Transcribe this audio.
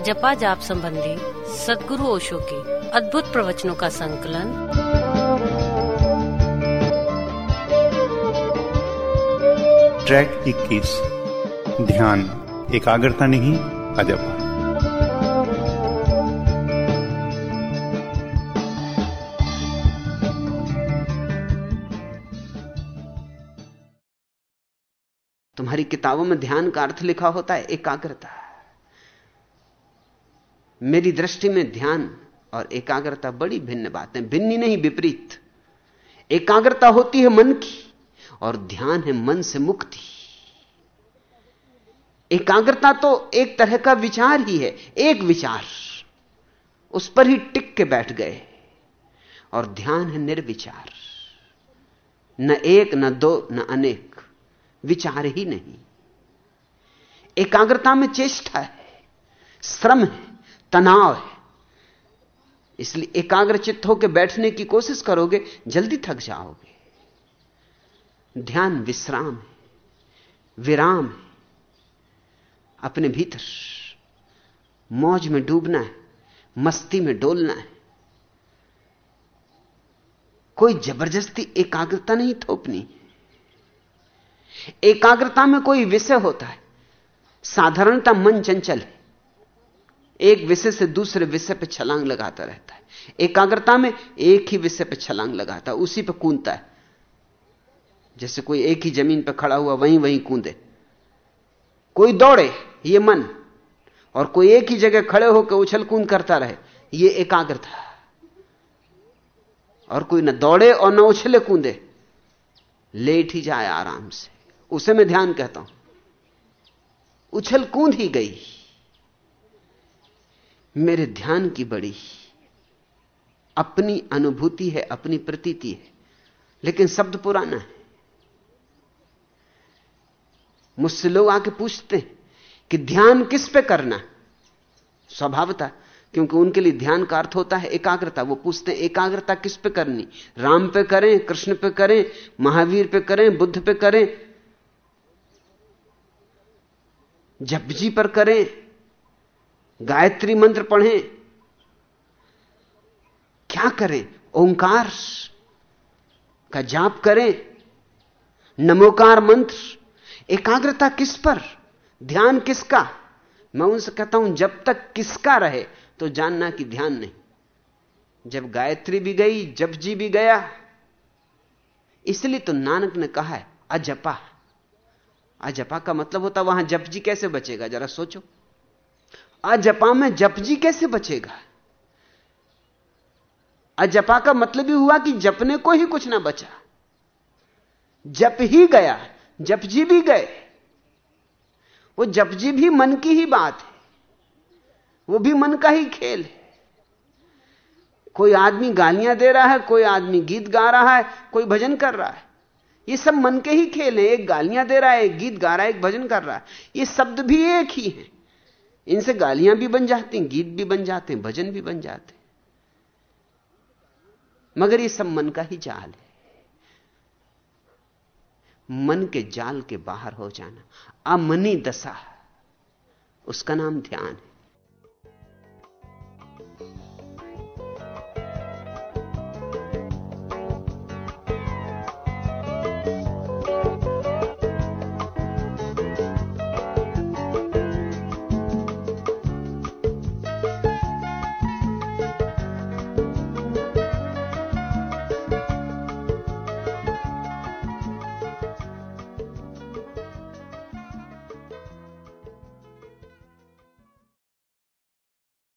अजपा जाप संबंधी सदगुरु ओशो के अद्भुत प्रवचनों का संकलन। ट्रैक 21 ध्यान। एकाग्रता नहीं अजपा तुम्हारी किताबों में ध्यान का अर्थ लिखा होता है एकाग्रता। मेरी दृष्टि में ध्यान और एकाग्रता बड़ी भिन्न बातें भिन्न नहीं, विपरीत। एकाग्रता होती है मन की और ध्यान है मन से मुक्ति। एकाग्रता तो एक तरह का विचार ही है, एक विचार। उस पर ही टिक के बैठ गए और ध्यान है निर्विचार। न एक, न दो, न अनेक, विचार ही नहीं। एकाग्रता में चेष्टा है, श्रम है। तनाव है। इसलिए एकाग्र चित्त होकर बैठने की कोशिश करोगे, जल्दी थक जाओगे। ध्यान विश्राम है, विराम है। अपने भीतर मौज में डूबना है, मस्ती में डोलना है। कोई ज़बरदस्ती एकाग्रता नहीं थोपनी। एकाग्रता में कोई विषय होता है। साधारणता मन चंचल है। एक विषय से दूसरे विषय पर छलांग लगाता रहता है। एकाग्रता में एक ही विषय पर छलांग लगाता है, उसी पर कूदता है। जैसे कोई एक ही ज़मीन पर खड़ा हुआ, वहीं वहीं कूदे। कोई दौड़े, ये मन। और कोई एक ही जगह खड़े होकर उछल कूद करता रहे, ये एकाग्रता। और कोई ना दौड़े और न उछले कूदे, लेट ही जाए आराम से। उसे मैं ध्यान कहता हूँ। उछल कूद ही गई। मेरे ध्यान की बड़ी अपनी अनुभूति है, अपनी प्रतीति है, लेकिन शब्द पुराना है। मुझसे लोग आके पूछते हैं कि ध्यान किस पे करना स्वभावता, क्योंकि उनके लिए ध्यान का अर्थ होता है एकाग्रता। वो पूछते हैं, एकाग्रता किस पे करनी? राम पे करें, कृष्ण पे करें, महावीर पे करें, बुद्ध पे करें? जपजी पर करें गायत्री मंत्र पढ़ें। क्या करें? ओंकार का जाप करें। नमोकार मंत्र। एकाग्रता किस पर? ध्यान किसका? मैं उनसे कहता हूँ, जब तक किसका रहे तो जानना कि ध्यान नहीं। जब गायत्री भी गई, जप जी भी गया, इसलिए तो नानक ने कहा है, अजपा। अजपा का मतलब होता वहाँ जप जी कैसे बचेगा? जरा सोचो। अजपा में जप जी कैसे बचेगा? अजपा का मतलब ही हुआ कि जपने को ही कुछ ना बचा। जप ही गया, जप जी भी गए। वो जप जी भी मन की ही बात है। वो भी मन का ही खेल है। कोई आदमी गालियाँ दे रहा है, कोई आदमी गीत गा रहा है, कोई भजन कर रहा है। ये सब मन के ही खेल है। एक गालियाँ दे रहा है, एक गीत गा रहा है, एक भजन कर रहा है। ये शब्द भी एक ही है। इनसे गालियाँ भी बन जाती हैं, गीत भी बन जाते हैं, भजन भी बन जाते हैं। मगर ये सब मन का ही जाल है। मन के जाल के बाहर हो जाना। अमनी दशा, उसका नाम ध्यान है।